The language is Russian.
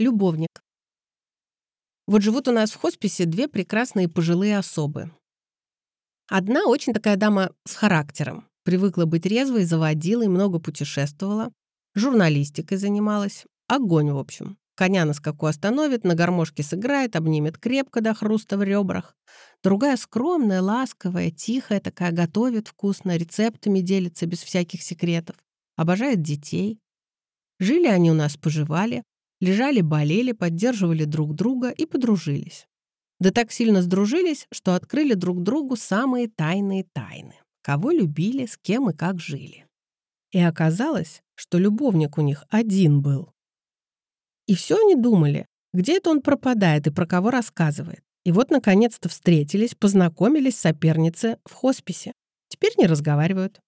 Любовник. Вот живут у нас в хосписе две прекрасные пожилые особы. Одна очень такая дама с характером. Привыкла быть резвой, заводила и много путешествовала. Журналистикой занималась. Огонь, в общем. Коня на скаку остановит, на гармошке сыграет, обнимет крепко до хруста в ребрах. Другая скромная, ласковая, тихая такая, готовит вкусно, рецептами делится без всяких секретов. Обожает детей. Жили они у нас, поживали. Лежали, болели, поддерживали друг друга и подружились. Да так сильно сдружились, что открыли друг другу самые тайные тайны. Кого любили, с кем и как жили. И оказалось, что любовник у них один был. И все они думали, где это он пропадает и про кого рассказывает. И вот, наконец-то, встретились, познакомились соперницы в хосписе. Теперь не разговаривают.